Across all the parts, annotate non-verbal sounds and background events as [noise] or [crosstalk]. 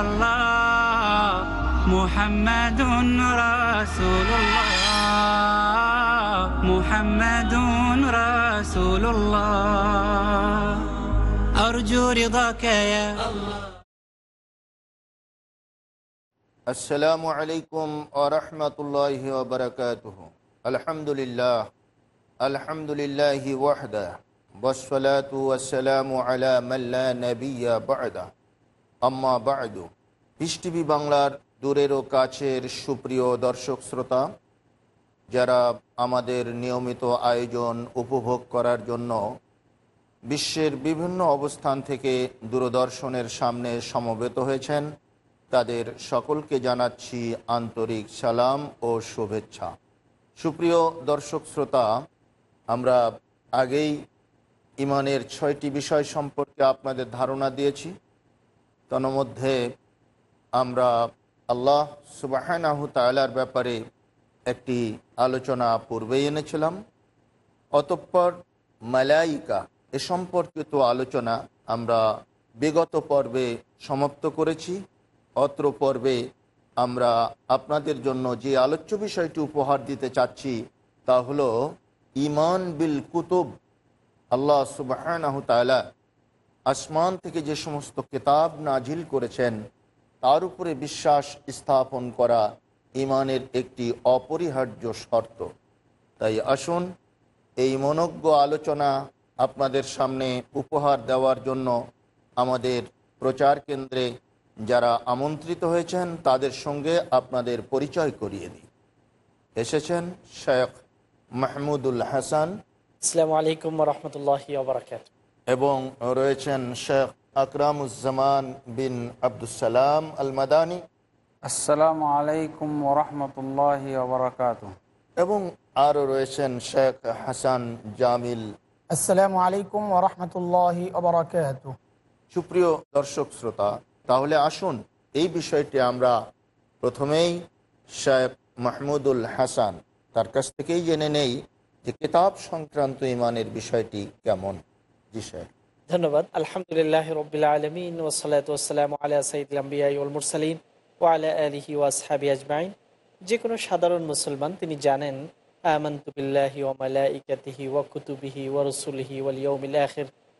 الله محمد رسول الله محمد رسول الله. أرجو رضاك يا الله. السلام عليكم ورحمة الله وبركاته. الحمد لله الحمد لله وحده والصلاة والسلام على من لا نبي بعده. আম্মা বাদু। Piece TV বাংলার দূরের ও কাছের সুপ্রিয় দর্শক শ্রোতা, যারা আমাদের নিয়মিত আয়োজন উপভোগ করার জন্য বিশ্বের বিভিন্ন অবস্থান থেকে দূরদর্শনের সামনে সমবেত হয়েছেন, তাদের সকলকে জানাচ্ছি আন্তরিক সালাম ও শুভেচ্ছা। সুপ্রিয় দর্শক শ্রোতা, আমরা আগেই ইমানের ছয়টি বিষয় সম্পর্কে আপনাদের ধারণা দিয়েছি। তন্মধ্যে আমরা আল্লাহ সুবাহানাহ তালার ব্যাপারে একটি আলোচনা পূর্বেই এনেছিলাম। অতঃপর মালাইকা, এ সম্পর্কিত আলোচনা আমরা বিগত পর্বে সমাপ্ত করেছি। অত্র পর্বে আমরা আপনাদের জন্য যে আলোচ্য বিষয়টি উপহার দিতে চাচ্ছি, তা হলো ইমান বিল কুতুব। আল্লাহ সুবাহ আসমান থেকে যে সমস্ত কেতাব নাজিল করেছেন, তার উপরে বিশ্বাস স্থাপন করা ইমানের একটি অপরিহার্য শর্ত। তাই আসুন, এই মনজ্ঞ আলোচনা আপনাদের সামনে উপহার দেওয়ার জন্য আমাদের প্রচার কেন্দ্রে যারা আমন্ত্রিত হয়েছেন, তাদের সঙ্গে আপনাদের পরিচয় করিয়ে দিই। এসেছেন শেখ মাহমুদুল হাসান। আসসালামু আলাইকুম রহমতুল্লাহ এবং রয়েছেন শেখ আকরামুজ্জামান বিন আবদুসালাম আল মাদানী আসসালামু আলাইকুম ওরহমতুল্লাহ ওবরাকাত এবং আরও রয়েছেন শেখ হাসান জামিল। আসসালামু আলাইকুম ওরহমতুল্লাহ ওবরাকাত সুপ্রিয় দর্শক শ্রোতা তাহলে আসুন এই বিষয়টি আমরা প্রথমেই শেখ মাহমুদুল হাসান তার কাছ থেকেই জেনে নেই যে কিতাব সংক্রান্ত ইমানের বিষয়টি কেমন। জি ধন্যবাদ। আলহামদুলিল্লাহ আলমিন ওসালাতাম আলা সঈদুলাম্বিয়াই ও আলা আলহি ওয়াসহাবি আজমাইন। যে কোনো সাধারণ মুসলমান তিনি জানেন আমন্তবিল্লাহি আখির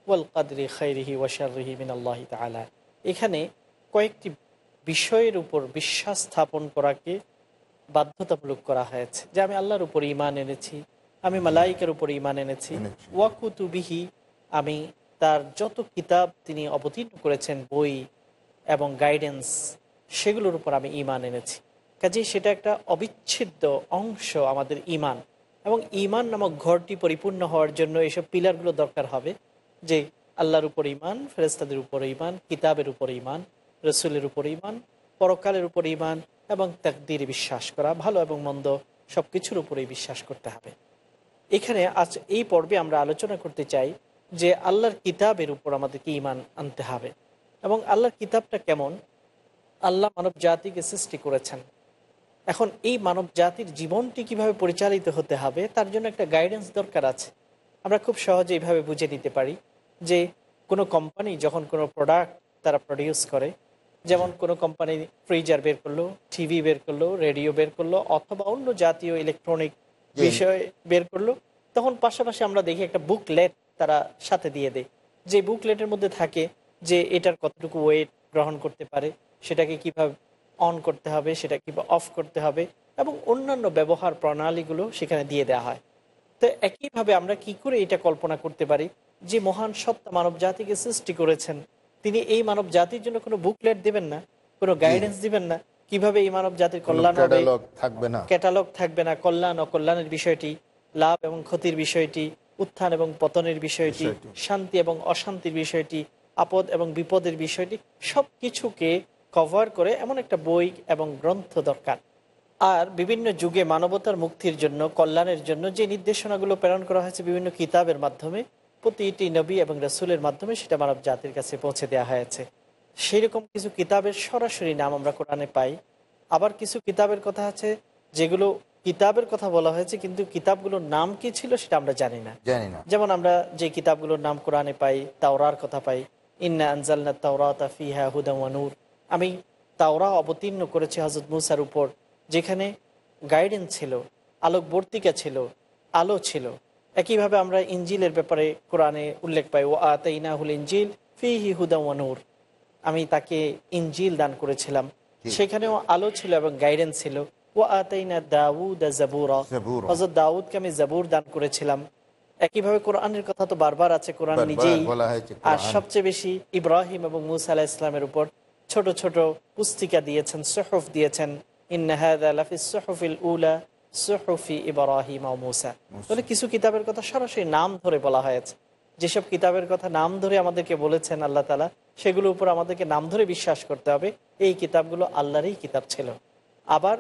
ওয়াল কাদরি খৈরিহি ওয়াশারিহি তালা এখানে কয়েকটি বিষয়ের উপর বিশ্বাস স্থাপন করাকে বাধ্যতামূলক করা হয়েছে। যে আমি আল্লাহর উপর ইমান এনেছি আমি মালাইকের উপর ইমান এনেছি। ওয়াকুতুবিহি আমি তার যত কিতাব তিনি অবতীর্ণ করেছেন, বই এবং গাইডেন্স সেগুলোর উপর আমি ইমান এনেছি। কাজেই সেটা একটা অবিচ্ছেদ্য অংশ আমাদের ইমান এবং ইমান নামক ঘরটি পরিপূর্ণ হওয়ার জন্য এইসব পিলারগুলো দরকার হবে যে আল্লাহর উপর ইমান ফেরেস্তাদের উপর ইমান কিতাবের উপর ইমান রসুলের উপর ইমান পরকালের উপর ইমান এবং তাকদির বিশ্বাস করা, ভালো এবং মন্দ সব কিছুর উপরেই বিশ্বাস করতে হবে। এখানে আজ এই পর্বে আমরা আলোচনা করতে চাই যে আল্লাহর কিতাবের উপর আমাদেরকে ইমান আনতে হবে। এবং আল্লাহর কিতাবটা কেমন? আল্লাহ মানব জাতিকে সৃষ্টি করেছেন। এখন এই মানব জাতির জীবনটি কীভাবে পরিচালিত হতে হবে তার জন্য একটা গাইডেন্স দরকার আছে। আমরা খুব সহজে এইভাবে বুঝে নিতে পারি যে কোনো কোম্পানি যখন কোনো প্রোডাক্ট তারা প্রডিউস করে যেমন কোনো কোম্পানি ফ্রিজার বের করল টিভি বের করল রেডিও বের করল অথবা অন্য জাতীয় ইলেকট্রনিক বিষয় বের করল তখন পাশাপাশি আমরা দেখি একটা বুকলেট তারা সাথে দিয়ে দেয়। যে বুকলেটের মধ্যে থাকে যে এটার কতটুকু ওয়েট গ্রহণ করতে পারে সেটাকে কীভাবে অন করতে হবে সেটা কীভাবে অফ করতে হবে এবং অন্যান্য ব্যবহার প্রণালীগুলো সেখানে দিয়ে দেওয়া হয়। তো একইভাবে আমরা কি করে এটা কল্পনা করতে পারি যে মহান সত্তা মানব জাতিকে সৃষ্টি করেছেন? তিনি এই মানব জাতির জন্য কোনো বুকলেট দিবেন না? কোনো গাইডেন্স দিবেন না? কীভাবে এই মানব জাতির কল্যাণ হবে? থাকবে না। ক্যাটালগ থাকবে না। কল্যাণ অকল্যাণের বিষয়টি লাভ এবং ক্ষতির বিষয়টি উত্থান এবং পতনের বিষয়টি। শান্তি এবং অশান্তির বিষয়টি আপদ এবং বিপদের বিষয়টি সব কিছুকে কভার করে এমন একটা বই এবং গ্রন্থ দরকার। আর বিভিন্ন যুগে মানবতার মুক্তির জন্য কল্যাণের জন্য যে নির্দেশনাগুলো প্রেরণ করা হয়েছে বিভিন্ন কিতাবের মাধ্যমে প্রতিটি নবী এবং রসুলের মাধ্যমে সেটা মানব জাতির কাছে পৌঁছে দেওয়া হয়েছে। সেই রকম কিছু কিতাবের সরাসরি নাম আমরা কোরআনে পাই। আবার কিছু কিতাবের কথা আছে যেগুলো কিতাবের কথা বলা হয়েছে কিন্তু কিতাবগুলোর নাম কি ছিল সেটা আমরা জানি না। জানি না। যেমন আমরা যে কিতাবগুলোর নাম কোরআনে পাই তাওরার কথা পাই ইন্না আনজালনা তাওরাতা ফিহা হুদা ওয়ানুর আমি তাওরা অবতীর্ণ করেছি হজরত মুসার উপর যেখানে গাইডেন্স ছিল আলোকবর্তিকা ছিল আলো ছিল। একইভাবে আমরা ইঞ্জিলের ব্যাপারে কোরআনে উল্লেখ পাই ও আতাইনা হুল ইঞ্জিল ফিহি হুদা ওয়ানুর আমি তাকে ইঞ্জিল দান করেছিলাম। সেখানেও আলো ছিল এবং গাইডেন্স ছিল। ও আতাইনা দাউদ জাবুরা। জাবুরা। দাউদকে আমি জাবুর দান করেছিলাম। একইভাবে কোরআনের কথা তো বারবার আছে কোরআন নিজেই। আর সবচেয়ে বেশি ইব্রাহিম এবং মুসা আলাহ ইসলামের উপর ছোট ছোট পুস্তিকা দিয়েছেন সহফ দিয়েছেন। উলা সহফি ইব্রাহিম মুসা। তাহলে কিছু কিতাবের কথা সরাসরি নাম ধরে বলা হয়েছে। যেসব কিতাবের কথা নাম ধরে আমাদেরকে বলেছেন আল্লাহ তালা সেগুলোর উপর আমাদেরকে নাম ধরে বিশ্বাস করতে হবে। এই কিতাবগুলো আল্লাহরই কিতাব ছিল। আবার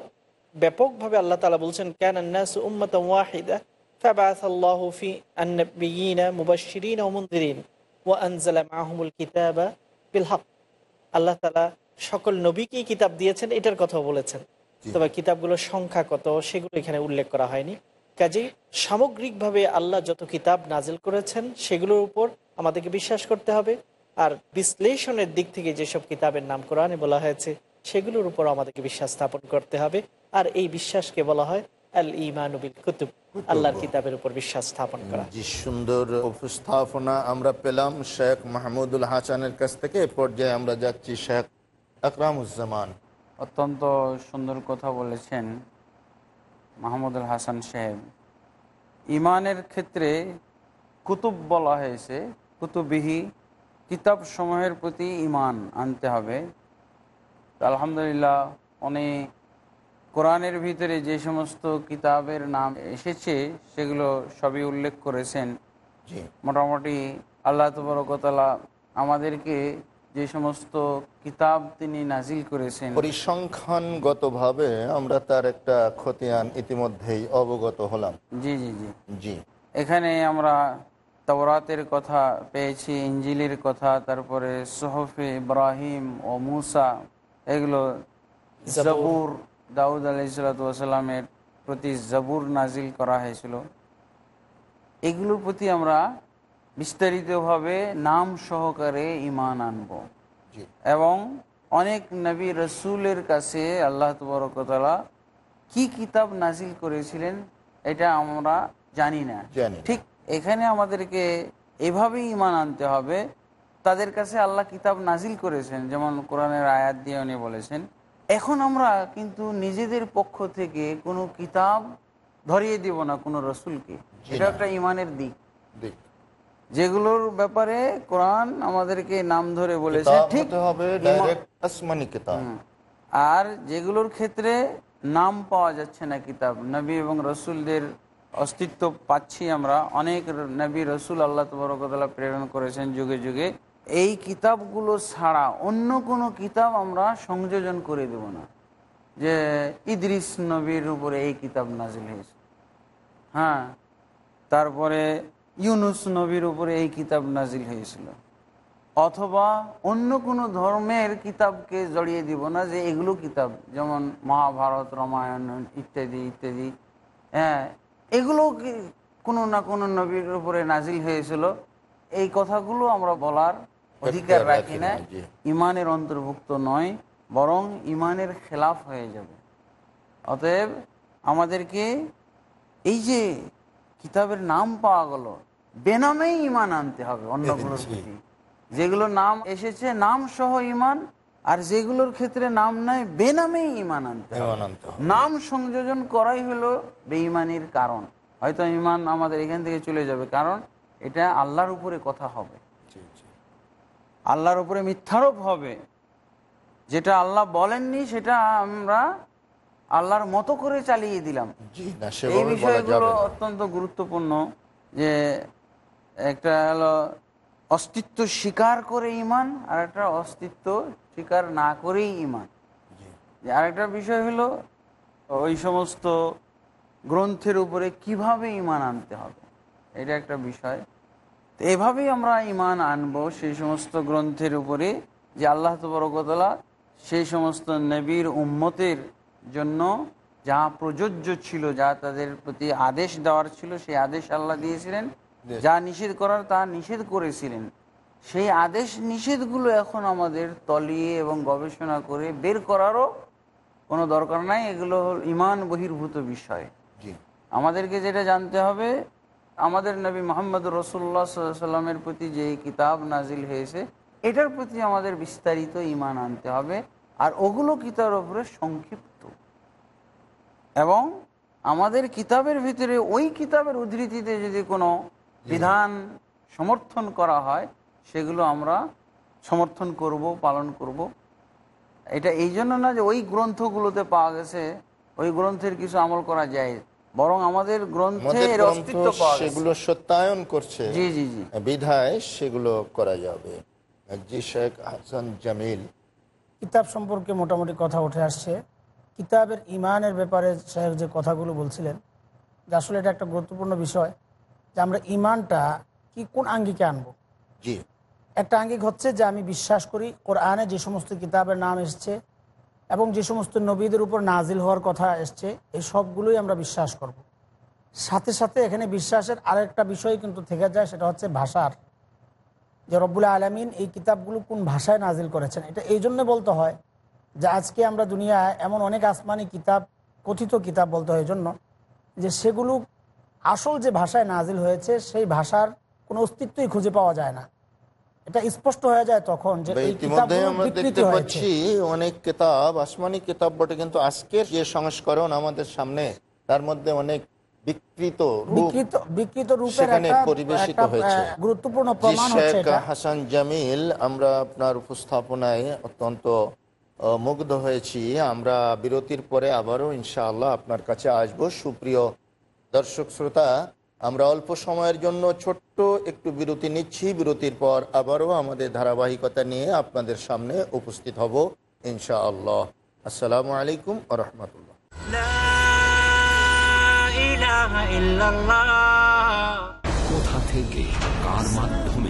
ব্যাপকভাবে আল্লাহ তালা বলছেন কেন উম্মত ওয়াহিদা فبعث الله في النبيين مبشرين ومنذرين وأنزل معهم الكتاب بالحق আল্লাহ তালা সকল নবীকেই কিতাব দিয়েছেন এটার কথাও বলেছেন তবে কিতাবগুলোর সংখ্যা কত সেগুলো এখানে উল্লেখ করা হয়নি কাজেই সামগ্রিকভাবে আল্লাহ যত কিতাব নাজিল করেছেন সেগুলোর উপর আমাদেরকে বিশ্বাস করতে হবে আর বিশ্লেষণের দিক থেকে যেসব কিতাবের নাম কোরআনে বলা হয়েছে সেগুলোর উপর আমাদেরকে বিশ্বাস স্থাপন করতে হবে আর এই বিশ্বাসকে বলা হয় আল ইমানুবিল কুতুব। আল্লাহর কিতাবের উপর বিশ্বাস স্থাপন করা। যে সুন্দর উপস্থাপনা আমরা পেলাম শেখ মাহমুদুল হাসানের কাছ থেকে। এ পর্যায়ে আমরা যাচ্ছি শেখ আকরামুজ্জামান। অত্যন্ত সুন্দর কথা বলেছেন মাহমুদুল হাসান সাহেব। ইমানের ক্ষেত্রে কুতুব বলা হয়েছে কুতুবিহি কিতাব সমূহের প্রতি ইমান আনতে হবে। আলহামদুলিল্লাহ উনি কোরআনের ভিতরে যে সমস্ত কিতাবের নাম এসেছে সেগুলো সবই উল্লেখ করেছেন। মোটামুটি আল্লাহ তবরকতলা আমাদেরকে যে সমস্ত কিতাব তিনি নাজিল করেছেন। পরিসংখ্যানগতভাবে আমরা তার একটা খতিয়ান ইতিমধ্যেই অবগত হলাম। জি জি জি। জি। এখানে আমরা তওরাতের কথা পেয়েছি ইঞ্জিলের কথা তারপরে সোহফে ইব্রাহিম ও মুসা এগুলো জাবুর। দাউদ আলাইসালামের প্রতি জাবুর নাজিল করা হয়েছিল। এগুলোর প্রতি আমরা বিস্তারিতভাবে নাম সহকারে ইমান আনব। এবং অনেক নবী রসুলের কাছে আল্লাহ তবরকতলা কি কিতাব নাজিল করেছিলেন এটা আমরা জানি না। জানি না। ঠিক এখানে আমাদেরকে এভাবেই ইমান আনতে হবে। তাদের কাছে আল্লাহ কিতাব নাজিল করেছেন যেমন কোরআনের আয়াত দিয়ে উনি বলেছেন এখন আমরা কিন্তু নিজেদের পক্ষ থেকে কোনো কিতাব ধরিয়ে দিব না কোনো রসুলকে। এটা একটা ইমানের দিক। দিক। যেগুলোর ব্যাপারে কোরআন আমাদেরকে নাম ধরে বলেছে ঠিক হবে। আর যেগুলোর ক্ষেত্রে নাম পাওয়া যাচ্ছে না কিতাব নবী এবং রসুলদের অস্তিত্ব পাচ্ছি আমরা। অনেক নবী রসুল আল্লাহ তবরকতলা প্রেরণ করেছেন যুগে যুগে। এই কিতাবগুলো ছাড়া অন্য কোনো কিতাব আমরা সংযোজন করে দেব না। যে ইদ্রিস নবীর উপরে এই কিতাব নাজিল হয়েছে। হ্যাঁ তারপরে ইউনুস নবীর উপরে এই কিতাব নাজিল হয়েছিল। অথবা অন্য কোনো ধর্মের কিতাবকে জড়িয়ে দিব না যে এগুলো কিতাব, যেমন মহাভারত, রামায়ণ ইত্যাদি ইত্যাদি। হ্যাঁ এগুলো কোনো না কোনো নবীর উপরে নাজিল হয়েছিল। এই কথাগুলো আমরা বলার অধিকার রাখি না ইমানের অন্তর্ভুক্ত নয় বরং ইমানের খেলাফ হয়ে যাবে অতএব আমাদেরকে এই যে কিতাবের নাম পাওয়া গেল বেনামেই ইমান আনতে হবে অন্যগুলোর। প্রতি যেগুলো নাম এসেছে নাম সহ ইমান আর যেগুলোর ক্ষেত্রে নাম নাই বেনামেই ইমান আনতে। নাম সংযোজন করাই হলো বেঈমানির কারণ হয়তো ইমান আমাদের এখান থেকে চলে যাবে কারণ এটা আল্লাহর উপরে কথা হবে। আল্লাহর উপরে মিথ্যারোপ হবে। যেটা আল্লাহ বলেননি সেটা আমরা আল্লাহর মতো করে চালিয়ে দিলাম। এই বিষয়গুলো অত্যন্ত গুরুত্বপূর্ণ যে একটা হলো অস্তিত্ব স্বীকার করে ইমান আর একটা অস্তিত্ব অস্বীকার না করেই ইমান যে আরেকটা বিষয় হলো ওই সমস্ত গ্রন্থের উপরে কীভাবে ইমান আনতে হবে? এটা একটা বিষয়। তো এভাবেই আমরা ইমান আনব সেই সমস্ত গ্রন্থের উপরে যে আল্লাহ তবরকতলা সেই সমস্ত নবীর উম্মতের জন্য যা প্রযোজ্য ছিল যা তাদের প্রতি আদেশ দেওয়ার ছিল সেই আদেশ আল্লাহ দিয়েছিলেন। যা নিষেধ করার তা নিষেধ করেছিলেন। সেই আদেশ নিষেধগুলো এখন আমাদের তলিয়ে এবং গবেষণা করে বের করারও কোনো দরকার নাই। এগুলো হল ইমান বহির্ভূত বিষয়। আমাদেরকে যেটা জানতে হবে আমাদের নবী মোহাম্মদ রসুল্লাহ সাল্লামের প্রতি যে কিতাব নাজিল হয়েছে, এটার প্রতি আমাদের বিস্তারিত ইমান আনতে হবে। আর ওগুলো কিতাবের ওপরে সংক্ষিপ্ত। এবং আমাদের কিতাবের ভিতরে ওই কিতাবের উদ্ধৃতিতে যদি কোনো বিধান সমর্থন করা হয়, সেগুলো আমরা সমর্থন করব, পালন করব। এটা এই জন্য না যে ওই গ্রন্থগুলোতে পাওয়া গেছে, ওই গ্রন্থের কিছু আমল করা যায়। বরং আমাদের গ্রন্থে সেগুলো সত্যায়ন করছে। জি জি জি। বিধায় সেগুলো করা যাবে। জি শেখ হাসান জামিল। কিতাব সম্পর্কে মোটামুটি কথা উঠে আসছে। কিতাবের ইমানের ব্যাপারে সাহেব যে কথাগুলো বলছিলেন যে আসলে এটা একটা গুরুত্বপূর্ণ বিষয় যে আমরা ইমানটা কি কোন আঙ্গিকে আনব? জি। একটা আঙ্গিক হচ্ছে যে আমি বিশ্বাস করি কোরআনে যে সমস্ত কিতাবের নাম এসছে এবং যে সমস্ত নবীদের উপর নাজিল হওয়ার কথা এসছে, এই সবগুলোই আমরা বিশ্বাস করব। সাথে সাথে এখানে বিশ্বাসের আরেকটা বিষয় কিন্তু থেকে যায়, সেটা হচ্ছে ভাষার যে রব্বুল আলমিন এই কিতাবগুলো কোন ভাষায় নাজিল করেছেন, এটা এই জন্য বলতে হয় যে আজকে আমরা দুনিয়ায় এমন অনেক আসমানি কিতাব, কথিত কিতাব বলতে হয় জন্য যে সেগুলো আসল যে ভাষায় নাজিল হয়েছে, সেই ভাষার কোনো অস্তিত্বই খুঁজে পাওয়া যায় না এটা স্পষ্ট হয়ে যায় তখন যে ইতিমধ্যে আমরা দেখতে পাচ্ছি অনেক কিতাব আসমানি কিতাব বটে কিন্তু আজকের যে সংস্করণ আমাদের সামনে তার মধ্যে অনেক বিকৃত বিকৃত পরিবেশিত হয়েছে। গুরুত্বপূর্ণ প্রমাণ শেখ হাসান জামিল আমরা আপনার উপস্থাপনায় অত্যন্ত মুগ্ধ হয়েছি। আমরা বিরতির পরে আবারও ইনশাআল্লাহ আপনার কাছে আসব। সুপ্রিয় দর্শক শ্রোতা আমরা অল্প সময়ের জন্য ছোট্ট একটু বিরতি নিচ্ছি। বিরতির পর আবারও আমাদের ধারাবাহিকতা নিয়ে আপনাদের সামনে উপস্থিত হব ইনশা আল্লাহ আসসালামু আলাইকুম আহমতুল্লাহ কোথা থেকে কার মাধ্যমে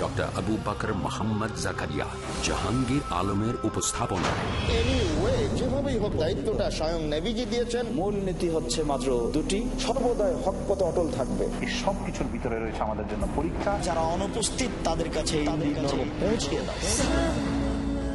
ডক্টর আবু বাকর মোহাম্মদ জাকারিয়া জাহাঙ্গীর আলমের উপস্থাপনায়। যেভাবেই হোক দায়িত্বটা স্বয়ং নেভিজি দিয়েছেন। মূল নীতি হচ্ছে মাত্র দুটি সর্বদাই হক পথে অটল থাকবে। এই সব কিছুর ভিতরে রয়েছে আমাদের জন্য পরীক্ষা। যারা অনুপস্থিত তাদের কাছে পৌঁছে দাও।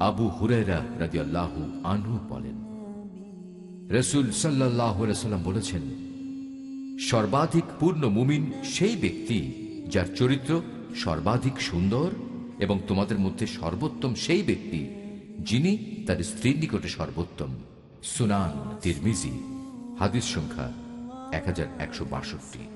আবু হুরেরা রাজি আল্লাহ আনহু বলেন, রসুল সাল্লাহ সাল্লাম বলেছেন, সর্বাধিক পূর্ণ মুমিন সেই ব্যক্তি যার চরিত্র সর্বাধিক সুন্দর এবং তোমাদের মধ্যে সর্বোত্তম সেই ব্যক্তি যিনি তার স্ত্রীর নিকটে সর্বোত্তম। সুনান তিরমিজি, হাদিস সংখ্যা এক হাজার একশো বাষট্টি।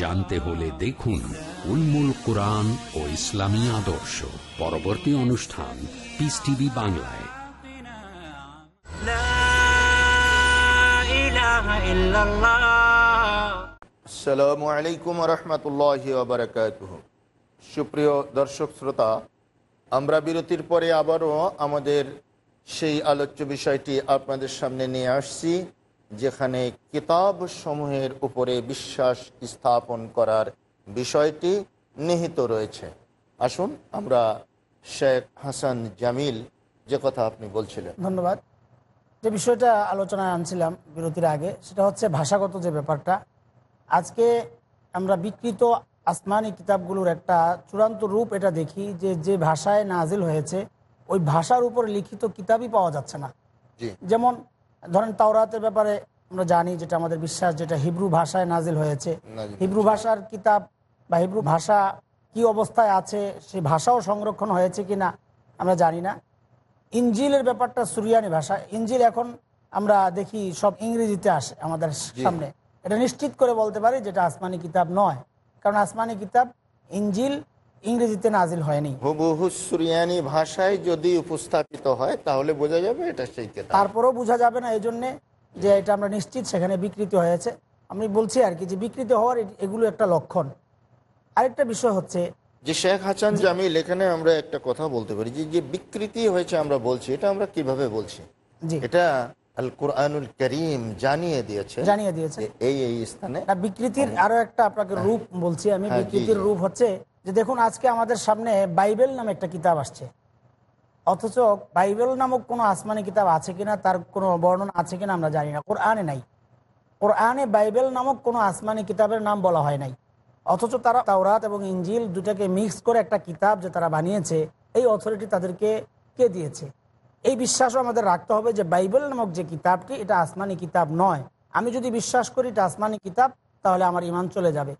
জানতে হলে দেখুন উন্মুল কোরআন ও ইসলামী আদর্শ। পরবর্তী অনুষ্ঠান পিস টিভি বাংলায়। আসসালামু আলাইকুম রহমতুল্লাহ সুপ্রিয় দর্শক শ্রোতা আমরা বিরতির পরে আবারও আমাদের সেই আলোচ্য বিষয়টি আপনাদের সামনে নিয়ে আসছি। যেখানে কিতাব সমূহের উপরে বিশ্বাস স্থাপন করার বিষয়টি নিহিত রয়েছে। আসুন আমরা শেখ হাসান জামিল যে কথা আপনি বলছিলেন। ধন্যবাদ। যে বিষয়টা আলোচনায় আনছিলাম বিরতির আগে সেটা হচ্ছে ভাষাগত যে ব্যাপারটা। আজকে আমরা বিকৃত আসমানি কিতাবগুলোর একটা চূড়ান্ত রূপ এটা দেখি যে যে ভাষায় নাজিল হয়েছে ওই ভাষার উপর লিখিত কিতাবই পাওয়া যাচ্ছে না। যেমন ধরেন তাওরাতের ব্যাপারে আমরা জানি যেটা আমাদের বিশ্বাস যেটা হিব্রু ভাষায় নাজিল হয়েছে। হিব্রু ভাষার কিতাব বা হিব্রু ভাষা কি অবস্থায় আছে সেই ভাষাও সংরক্ষণ হয়েছে কিনা আমরা জানি না। ইঞ্জিলের ব্যাপারটা সুরিয়ানি ভাষা। ইঞ্জিল এখন আমরা দেখি সব ইংরেজিতে আসে আমাদের সামনে। এটা নিশ্চিত করে বলতে পারি যেটা আসমানি কিতাব নয়। কারণ আসমানি কিতাব ইঞ্জিল ইংরেজিতে নাজিল হয়নি। হুবহু সুরিয়ানি ভাষায় যদি উপস্থাপিত হয় তাহলে বোঝা যাবে এটা সেই তারপরেও বোঝা যাবে না এই জন্যে যে এটা আমরা নিশ্চিত সেখানে বিকৃতি হয়েছে। আমি বলছি আর কি যে বিকৃতি হওয়ার এগুলো একটা লক্ষণ। আরেকটা বিষয় হচ্ছে যে শেখ হাসান জামিল এখানে আমরা একটা কথা বলতে পারি যে যে বিকৃতি হয়েছে আমরা বলছি এটা আমরা কীভাবে বলছি? এটা আল কোরআনুল করিম জানিয়ে দিয়েছে জানিয়ে দিয়েছে। এই এই স্থানে বিকৃতির আরও একটা আপনাকে রূপ বলছি আমি। হ্যাঁ, বিকৃতির রূপ হচ্ছে যে দেখুন, আজকে আমাদের সামনে বাইবেল নামে একটা কিতাব আসছে। অথচ বাইবেল নামক কোনো আসমানি কিতাব আছে কিনা, তার কোনো বর্ণনা আছে কিনা আমরা জানি না। কোরআনে নাই। কোরআনে বাইবেল নামক কোনো আসমানি কিতাবের নাম বলা হয় নাই। অথচ তারা তাওরাত এবং ইঞ্জিল দুটাকে মিক্স করে একটা কিতাব যে তারা বানিয়েছে, এই অথরিটি তাদেরকে কে দিয়েছে? এই বিশ্বাসও আমাদের রাখতে হবে যে বাইবেল নামক যে কিতাবটি, এটা আসমানি কিতাব নয়। আমি যদি বিশ্বাস করি এটা আসমানি কিতাব, তাহলে আমার ইমান চলে যাবে।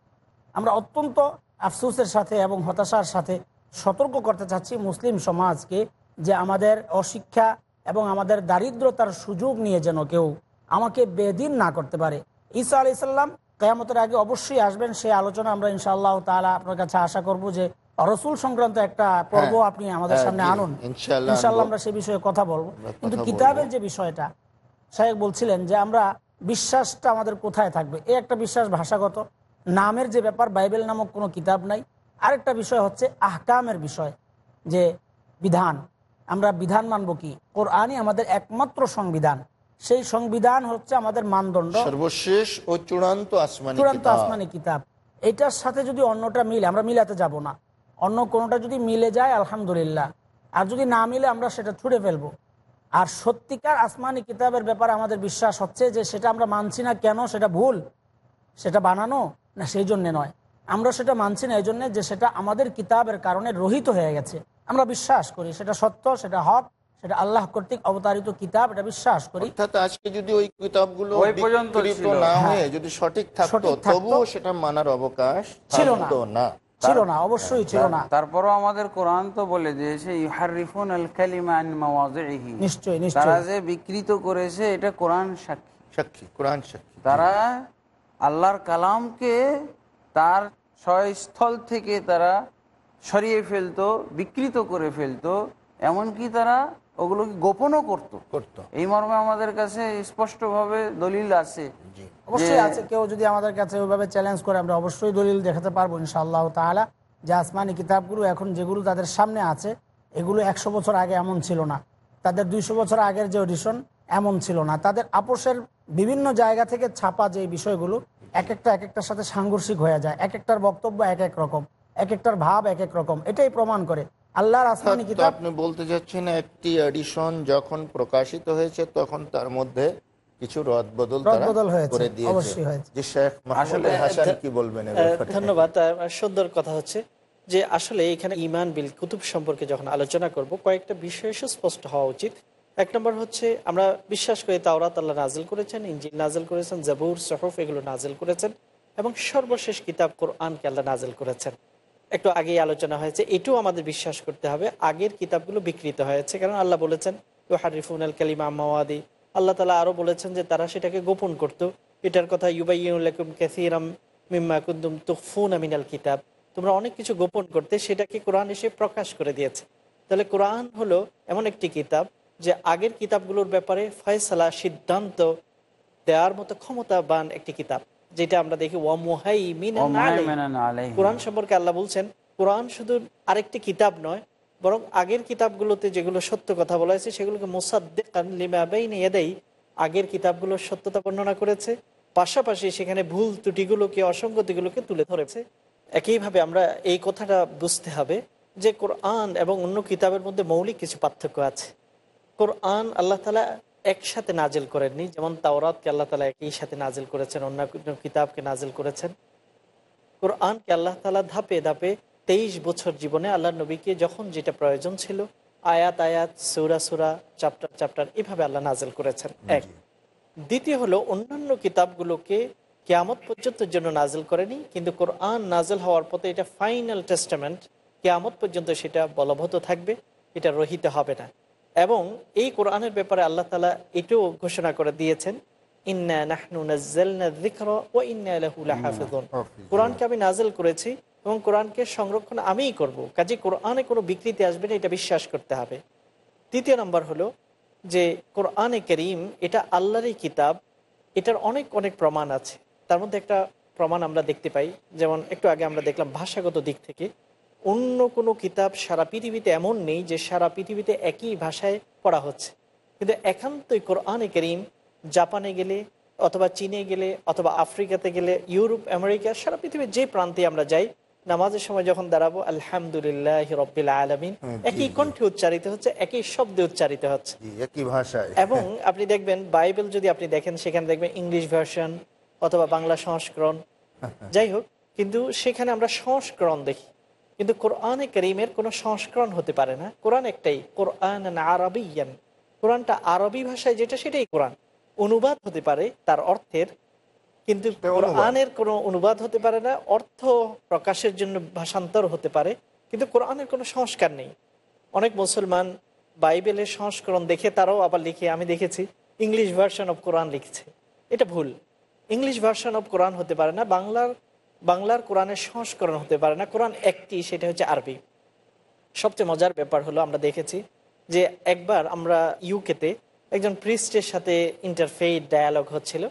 আমরা অত্যন্ত আফসোসের সাথে এবং হতাশার সাথে সতর্ক করতে চাচ্ছি মুসলিম সমাজকে যে আমাদের অশিক্ষা এবং আমাদের দারিদ্রতার সুযোগ নিয়ে যেন কেউ আমাকে বেদিন না করতে পারে। ঈসা আলি সাল্লাম কেয়ামতের আগে অবশ্যই আসবেন সেই আলোচনা আমরা ইনশাআল্লাহ তালা আপনার কাছে আশা করব যে রসুল সংক্রান্ত একটা পর্ব হ্যাঁ, আপনি আমাদের হ্যাঁ, সামনে আনুন। ইনশাআল্লাহ আমরা সে বিষয়ে কথা বলব। কিন্তু কিতাবের যে বিষয়টা সাহেব বলছিলেন যে আমরা বিশ্বাসটা আমাদের কোথায় থাকবে? এ একটা বিশ্বাস ভাষাগত। নামের যে ব্যাপার বাইবেল নামক কোনো কিতাব নাই। আরেকটা বিষয় হচ্ছে আহকামের বিষয় যে বিধান। আমরা বিধান মানব কি? কোরআনই আমাদের একমাত্র সংবিধান। সেই সংবিধান হচ্ছে আমাদের মানদণ্ড। সর্বশেষ ও চূড়ান্ত আসমানি চূড়ান্ত আসমানি কিতাব। এটার সাথে যদি অন্যটা মিলে আমরা মিলাতে যাব না। অন্য কোনোটা যদি মিলে যায় আলহামদুলিল্লাহ। আর যদি না মিলে আমরা সেটা ছুড়ে ফেলব। আর সত্যিকার আসমানি কিতাবের ব্যাপারে আমাদের বিশ্বাস হচ্ছে যে সেটা আমরা মানছি না কেন সেটা ভুল। সেটা বানানো না সেই জন্যে নয়। আমরা সেটা মানছি না এই জন্যে যে সেটা আমাদের কিতাবের কারণে রহিত হয়ে গেছে। আমরা বিশ্বাস করি সেটা সত্য সেটা হক সেটা আল্লাহ কর্তৃক অবতারিত কিতাব এটা বিশ্বাস করি। আজকে যদি ওই কিতাবগুলো। না হ্যাঁ। হয়ে যদি সঠিক থাকতো তবুও সেটা মানার অবকাশ ছিল না। ছিল না অবশ্যই ছিল না। তারপরও আমাদের কোরআন তো বলে দিয়েছে ইহারিফুন আল কালিমা আন মাওয়াজিহি নিশ্চয়ই তারা যে বিকৃত করেছে এটা কোরআন সাক্ষী। সাক্ষী কোরআন সাক্ষী। তারা আল্লাহর কালামকে তার স্বস্থল থেকে তারা সরিয়ে ফেলতো বিকৃত করে ফেলতো এমনকি তারা ওগুলোকে গোপনও করত। করতো। এই মর্মে আমাদের কাছে স্পষ্টভাবে দলিল আছে অবশ্যই আছে। কেউ যদি আমাদের কাছে ওইভাবে চ্যালেঞ্জ করে আমরা অবশ্যই দলিল দেখাতে পারব ইনশাআল্লাহ তাআলা যে আসমানি কিতাবগুলো এখন যেগুলো তাদের সামনে আছে এগুলো একশো বছর আগে এমন ছিল না। তাদের দুইশো বছর আগের যে অডিশন এমন ছিল না। তাদের আপোষের বিভিন্ন জায়গা থেকে ছাপা যে বিষয়গুলো এক একটা এক একটার সাথে সাংঘর্ষিক হয়ে যায়। এক একটার বক্তব্য এক এক রকম এক একটার ভাব এক এক রকম এটাই প্রমাণ করে। আল্লাহর আসমানি কিতাব আপনি বলতে চাচ্ছেন একটি এডিশন যখন প্রকাশিত হয়েছে তখন তার মধ্যে কিছু রদবদল রদবদল হয়েছে, করে দিয়েছে। অবশ্যই হয়েছে। যে শেখ মাহমুদুল হাসান কি বলবেন? ধন্যবাদ। সুন্দর কথা হচ্ছে যে আসলে এখানে ইমান বিল কুতুব সম্পর্কে যখন আলোচনা করব কয়েকটা বিষয় সুস্পষ্ট হওয়া উচিত। এক নম্বর হচ্ছে, আমরা বিশ্বাস করি তাওরাত আল্লাহ নাজিল করেছেন ইঞ্জিল নাজিল করেছেন, জাবুর, সহফ এগুলো নাজিল করেছেন এবং সর্বশেষ কিতাব কোরআনকে আল্লাহ নাজিল করেছেন। একটু আগেই আলোচনা হয়েছে, এটাও আমাদের বিশ্বাস করতে হবে, আগের কিতাবগুলো বিকৃত হয়েছে, কারণ আল্লাহ বলেছেন হারিফুন আল কালিমা মাওয়াদি, আল্লাহ তালা আরও বলেছেন যে তারা সেটাকে গোপন করত। এটার কথা ইউবাইকুম ক্যাসিরাম মিম্মা কুদ্দুম তুফুন আমিনাল কিতাব। তোমরা অনেক কিছু গোপন করতে, সেটাকে কোরআন এসে প্রকাশ করে দিয়েছে। তাহলে কোরআন হলো এমন একটি কিতাব যে আগের কিতাবগুলোর ব্যাপারে ফয়সালা সিদ্ধান্ত দেওয়ার মতো ক্ষমতাবান একটি কিতাব যেটা আমরা দেখি। কোরআন সম্পর্কে আল্লাহ বলছেন কোরআন শুধু আরেকটি কিতাব নয় বরং আগের কিতাবগুলোতে যেগুলো সত্য কথা বলা হয়েছে সেগুলোকে মোসাদ্দেকান আগের কিতাবগুলোর সত্যতা বর্ণনা করেছে। পাশাপাশি সেখানে ভুল ত্রুটিগুলোকে অসঙ্গতিগুলোকে তুলে ধরেছে। একইভাবে আমরা এই কথাটা বুঝতে হবে যে কোরআন এবং অন্য কিতাবের মধ্যে মৌলিক কিছু পার্থক্য আছে। কোরআন আল্লাহ তালা একসাথে নাজিল করেননি। যেমন তাওরাতকে আল্লাহ তালা একই সাথে নাজিল করেছেন অন্য কিতাবকে নাজিল করেছেন। কোরআনকে আল্লাহ তালা ধাপে ধাপে তেইশ বছর জীবনে আল্লাহ নবীকে যখন যেটা প্রয়োজন ছিল আয়াত আয়াত সুরা সুরা চাপ্টার চাপ্টার এভাবে আল্লাহ নাজিল করেছেন। এক। দ্বিতীয় হলো অন্যান্য কিতাবগুলোকে কেয়ামত পর্যন্তের জন্য নাজিল করেনি কিন্তু কোরআন নাজিল হওয়ার পথে এটা ফাইনাল টেস্টামেন্ট কেয়ামত পর্যন্ত সেটা বলবৎ থাকবে এটা রহিত হবে না। এবং এই কোরআনের ব্যাপারে আল্লাহ তালা এটাও ঘোষণা করে দিয়েছেন কোরআনকে আমি নাজিল করেছি এবং কোরআনকে সংরক্ষণ আমিই করব কাজে কোরআনে কোনো বিকৃতি আসবে না এটা বিশ্বাস করতে হবে। তৃতীয় নম্বর হলো যে কোরআনে করিম এটা আল্লাহরই কিতাব এটার অনেক অনেক প্রমাণ আছে। তার মধ্যে একটা প্রমাণ আমরা দেখতে পাই যেমন একটু আগে আমরা দেখলাম ভাষাগত দিক থেকে। অন্য কোনো কিতাব সারা পৃথিবীতে এমন নেই যে সারা পৃথিবীতে একই ভাষায় পড়া হচ্ছে। কিন্তু একান্তই কোরআনে করিম জাপানে গেলে অথবা চীনে গেলে অথবা আফ্রিকাতে গেলে ইউরোপ আমেরিকা সারা পৃথিবীর যে প্রান্তে আমরা যাই নামাজের সময় যখন দাঁড়াবো আলহামদুলিল্লাহ আলমিন একই কণ্ঠে উচ্চারিত হচ্ছে একই শব্দে উচ্চারিত হচ্ছে। একই ভাষায়। এবং আপনি দেখবেন বাইবেল যদি আপনি দেখেন সেখানে দেখবেন ইংলিশ ভার্সন অথবা বাংলা সংস্করণ। [laughs] যাই হোক কিন্তু সেখানে আমরা সংস্করণ দেখি। কিন্তু কোরআনে করিমের কোনো সংস্করণ হতে পারে না। কোরআন একটাই কোরআন আরবিয়ান। কোরআনটা আরবি ভাষায় যেটা সেটাই কোরআন। অনুবাদ হতে পারে তার অর্থের কিন্তু কোরআনের কোনো অনুবাদ হতে পারে না অর্থ প্রকাশের জন্য ভাষান্তর হতে পারে কিন্তু কোরআনের কোনো সংস্কার নেই। অনেক মুসলমান বাইবেলের সংস্করণ দেখে তারাও আবার লিখে আমি দেখেছি ইংলিশ ভার্সন অব কোরআন লিখছে। এটা ভুল। ইংলিশ ভার্সন অব কোরআন হতে পারে না বাংলার বাংলার কোরআনের সংস্করণ হতে পারে না। কোরআন একটি সেটা হচ্ছে আরবি। সবচেয়ে মজার ব্যাপার হলো আমরা দেখেছি যে একবার আমরা ইউকেতে একজন প্রিস্টের সাথে ইন্টারফেইড ডায়ালগ হচ্ছিল।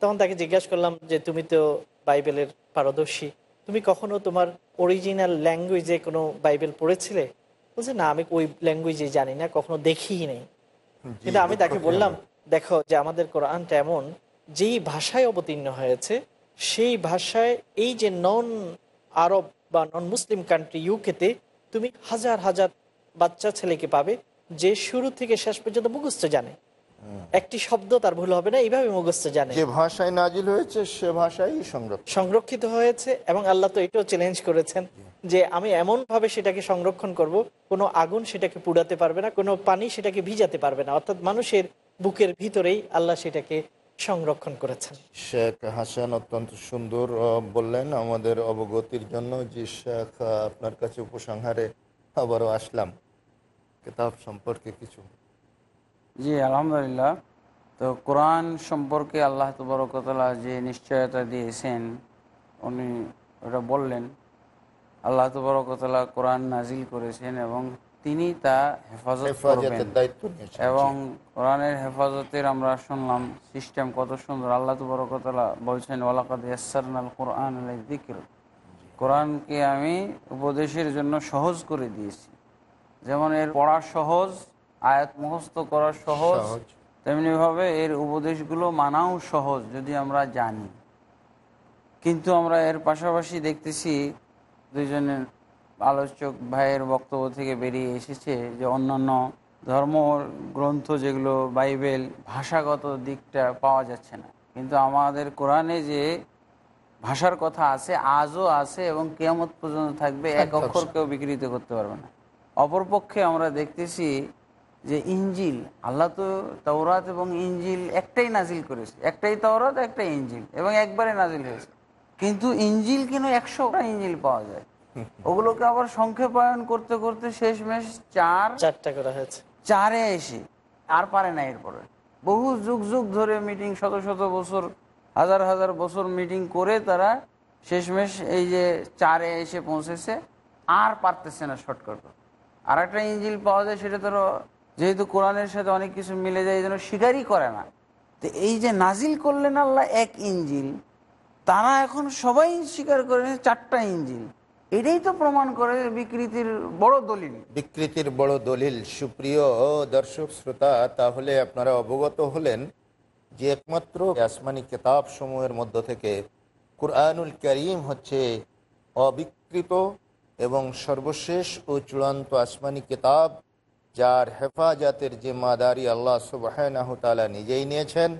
তখন তাকে জিজ্ঞাসা করলাম যে তুমি তো বাইবেলের পারদর্শী। তুমি কখনো তোমার অরিজিনাল ল্যাঙ্গুয়েজে কোনো বাইবেল পড়েছিলে? বলছে না আমি ওই ল্যাঙ্গুয়েজে জানি না কখনো দেখিই নেই। কিন্তু আমি তাকে বললাম দেখো যে আমাদের কোরআনটা এমন যেই ভাষায় অবতীর্ণ হয়েছে সেই ভাষায় এই যে নন আরব বা নন মুসলিম কান্ট্রি ইউকেতে তুমি হাজার হাজার বাচ্চা ছেলেকে পাবে যে শুরু থেকে শেষ পর্যন্ত মুখস্থ জানে। একটি শব্দ তার ভুল হবে না এইভাবে মুখস্থ জানে। যে ভাষায় নাজিল হয়েছে সে ভাষাই সংরক্ষিত। হয়েছে এবং আল্লাহ তো এটাও চ্যালেঞ্জ করেছেন যে আমি এমন ভাবে সেটাকে সংরক্ষণ করব কোনো আগুন সেটাকে পুড়াতে পারবে না কোনো পানি সেটাকে ভিজাতে পারবে না। অর্থাৎ মানুষের বুকের ভিতরেই আল্লাহ সেটাকে সংরক্ষণ করেছেন। শেখ হাসান অত্যন্ত সুন্দর বললেন আমাদের অবগতির জন্য যে শেখ আপনার কাছে উপসংহারে আবারও আসলাম। কিতাব সম্পর্কে কিছু? জি আলহামদুলিল্লাহ। তো কোরআন সম্পর্কে আল্লাহ তবরকতলা যে নিশ্চয়তা দিয়েছেন উনি ওটা বললেন। আল্লাহ তবরকতলা কোরআন নাজিল করেছেন এবং তিনি তা হেফাজত করবেন। এবং কোরআনের হেফাজতের আমরা শুনলাম সিস্টেম কত সুন্দর। আল্লাহ তবরকতলা বলছেন ওয়ালাকাদ ইয়াসারনাল কোরআন দিকির কোরআনকে আমি উপদেশের জন্য সহজ করে দিয়েছি। যেমন এর পড়া সহজ আয়াত মুখস্থ করা সহজ সহজ। তেমনিভাবে এর উপদেশগুলো মানাও সহজ যদি আমরা জানি। কিন্তু আমরা এর পাশাপাশি দেখতেছি দুইজনের আলোচক ভাইয়ের বক্তব্য থেকে বেরিয়ে এসেছে যে অন্যান্য ধর্ম গ্রন্থ যেগুলো বাইবেল ভাষাগত দিকটা পাওয়া যাচ্ছে না। কিন্তু আমাদের কোরআনে যে ভাষার কথা আছে আজও আছে এবং কেয়ামত পর্যন্ত থাকবে এক। অক্ষর কেউ বিকৃত করতে পারবে না। অপরপক্ষে আমরা দেখতেছি যে ইঞ্জিল আল্লাহ তো তওরাত এবং ইঞ্জিল একটাই নাজিল করেছে। একটাই তওরাত একটাই ইঞ্জিল এবং একবারে নাজিল হয়েছে। কিন্তু ইঞ্জিল কিন্তু একশোটা ইঞ্জিল পাওয়া যায়? ওগুলোকে আবার সংক্ষেপায়ন করতে করতে শেষমেশ চার চারটা করা হয়েছে। চারে এসে আর পারে না এরপরে। বহু যুগ যুগ ধরে মিটিং শত শত বছর হাজার হাজার বছর মিটিং করে তারা শেষমেশ এই যে চারে এসে পৌঁছেছে আর পারতেছে না শর্টকাট আর একটা ইঞ্জিল পাওয়া যায় সেটা ধরো যেহেতু কোরআনের সাথে অনেক কিছু মিলে যায় এই জন্য স্বীকারই করে না। তো এই যে নাজিল করলেন আল্লাহ এক ইঞ্জিল তারা এখন সবাই স্বীকার করে চারটা ইঞ্জিল। এটাই তো প্রমাণ করে বিকৃতির বড় দলিল। বিকৃতির বড় দলিল। সুপ্রিয় দর্শক, শ্রোতা, তাহলে আপনারা অবগত হলেন যে একমাত্র আসমানি কেতাব সমূহের মধ্য থেকে কুরআনুল করিম হচ্ছে অবিকৃত এবং সর্বশেষ ও চূড়ান্ত আসমানি কেতাব, যার হেফাজতের জিম্মাদারি আল্লাহ সুবাহ নিজেই নিয়েছেন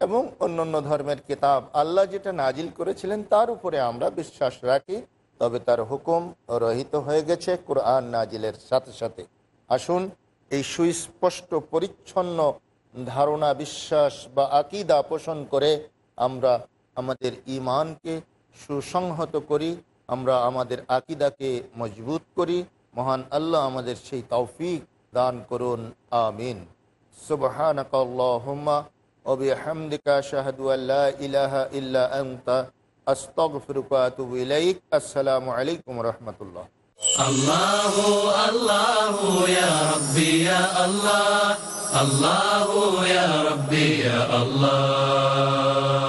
এবং অন্যান্য ধর্মের কিতাব আল্লাহ যেটা নাজিল করেছিলেন, তার উপরে আমরা বিশ্বাস রাখি। তবে তার হুকুম রহিত হয়ে গেছে কোরআন নাজিলের সাথে সাথে। আসুন এই সুস্পষ্ট, পরিচ্ছন্ন ধারণা, বিশ্বাস বা আকিদা পোষণ করে আমরা আমাদের ইমানকে সুসংহত করি, আমরা আমাদের আকিদাকে মজবুত করি। মহান আল্লাহ আমাদের সেই তৌফিক দান করুন, আমিন। সুবহানাক আল্লাহুম্মা ওয়া বিহামদিকা আশহাদু আল্লা ইলাহা ইল্লা আনতা আস্তাগফিরুকা ওয়া আতুবু ইলাইক আসসালামু আলাইকুম ওয়া রাহমাতুল্লাহ الله الله يا ربي يا الله الله يا ربي يا الله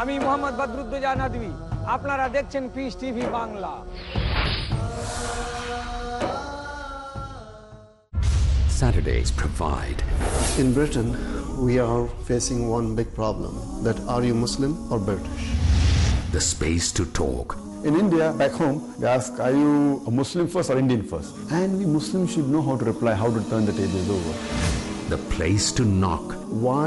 আমি মোহাম্মদ বদরুদ্দোজা নদী আপনারা দেখছেন peace TV Bangla Saturdays provide. In Britain, we are facing one big problem that are you Muslim or British? The space to talk. In India, back home, they ask, are you a Muslim first or Indian first? And we Muslims should know how to reply, how to turn the tables over. The place to knock. Why